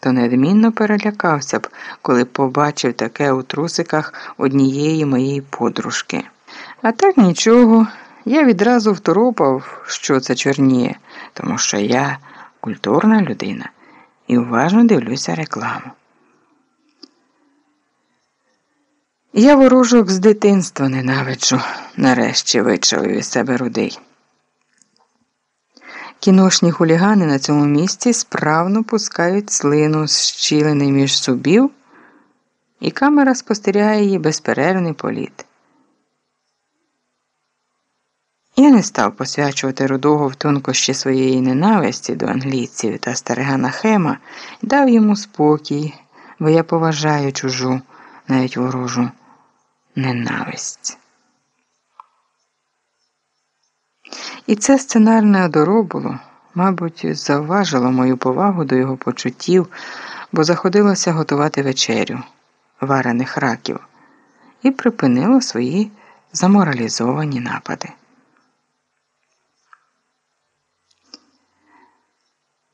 то недмінно перелякався б, коли побачив таке у трусиках однієї моєї подружки. А так нічого, я відразу второпав, що це чорніє, тому що я культурна людина і уважно дивлюся рекламу. Я ворожок з дитинства ненавиджу, нарешті вичавив із себе рудий. Кіношні хулігани на цьому місці справно пускають слину з щілини між зубів, і камера спостерігає її безперервний політ. Я не став посвячувати рудого в тонкощі своєї ненависті до англійців та старигана Хема і дав йому спокій, бо я поважаю чужу, навіть ворожу ненависть. І це сценарне одоробуло, мабуть, завважило мою повагу до його почуттів, бо заходилося готувати вечерю варених раків і припинило свої заморалізовані напади.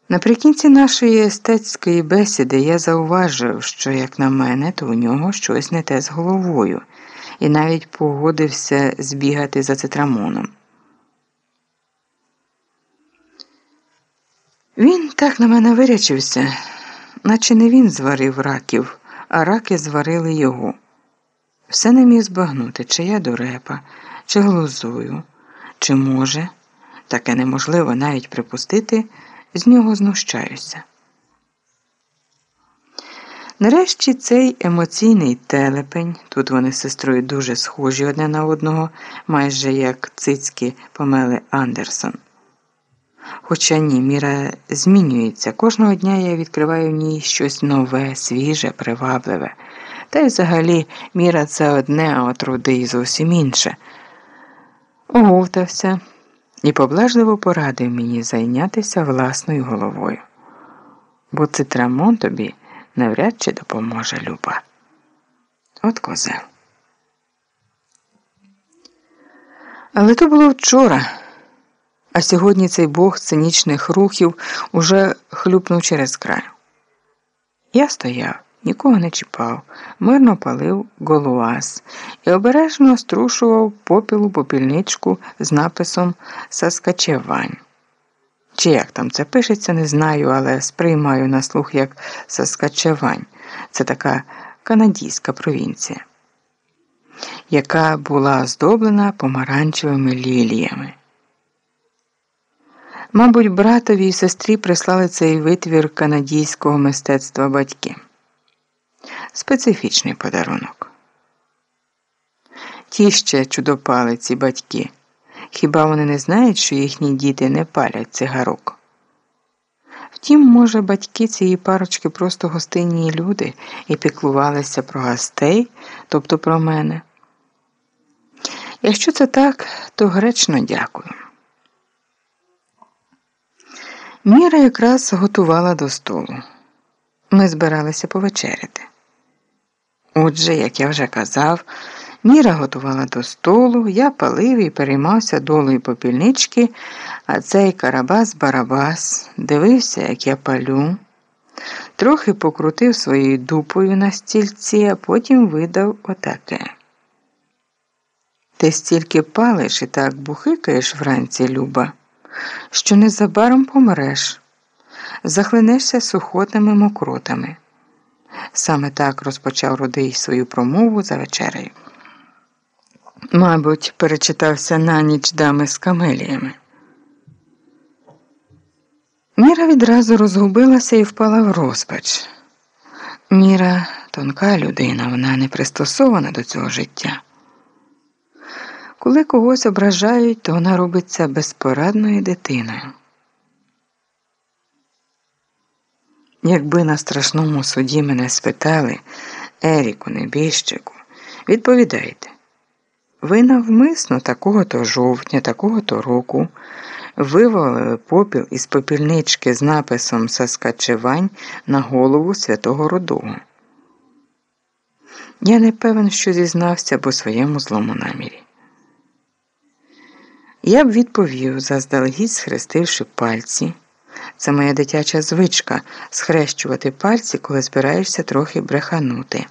Наприкінці нашої естетської бесіди я зауважив, що, як на мене, то у нього щось не те з головою, і навіть погодився збігати за цитрамоном. Він так на мене вирячився, наче не він зварив раків, а раки зварили його. Все не міг збагнути, чи я дурепа, чи глузую, чи може, таке неможливо навіть припустити, з нього знущаюся. Нарешті цей емоційний телепень, тут вони з сестрою дуже схожі одне на одного, майже як цицьки помели Андерсон. Хоча ні, міра змінюється. Кожного дня я відкриваю в ній щось нове, свіже, привабливе. Та й взагалі міра це одне, а от рудий зовсім інше. Оговтався і поблажливо порадив мені зайнятися власною головою. Бо цитрамон тобі навряд чи допоможе Люба. От козел. Але то було вчора. А сьогодні цей бог цинічних рухів уже хлюпнув через край. Я стояв, нікого не чіпав, мирно палив голуаз і обережно струшував попілу попільничку з написом Саскачевань. Чи як там це пишеться, не знаю, але сприймаю на слух як Саскачевань. Це така канадійська провінція, яка була оздоблена помаранчевими ліліями. Мабуть, братові і сестрі прислали цей витвір канадійського мистецтва батьки. Специфічний подарунок. Ті ще чудопали ці батьки. Хіба вони не знають, що їхні діти не палять цигарок? Втім, може, батьки цієї парочки просто гостинні люди і піклувалися про гостей, тобто про мене. Якщо це так, то гречно дякую. Міра якраз готувала до столу. Ми збиралися повечеряти. Отже, як я вже казав, Міра готувала до столу, я палив і переймався долою попільнички, а цей Карабас-Барабас дивився, як я палю, трохи покрутив своєю дупою на стільці, а потім видав отаке. Ти стільки палиш і так бухикаєш вранці, Люба що незабаром помреш, захлинешся сухотними мокротами. Саме так розпочав Рудий свою промову за вечерею. Мабуть, перечитався на ніч дами з камеліями. Міра відразу розгубилася і впала в розпач. Міра тонка людина, вона не пристосована до цього життя. Коли когось ображають, то вона робиться безпорадною дитиною. Якби на страшному суді мене спитали, Еріку, небіжчику, відповідайте, ви навмисно такого то жовтня, такого то року вивалили попіл із попільнички з написом Саскачевань на голову святого Родого. Я не певен, що зізнався по своєму злому намірі. Я б відповів, заздалегідь схрестивши пальці, Це моя дитяча звичка схрещувати пальці, коли збираєшся трохи бреханути.